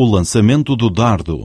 o lançamento do dardo.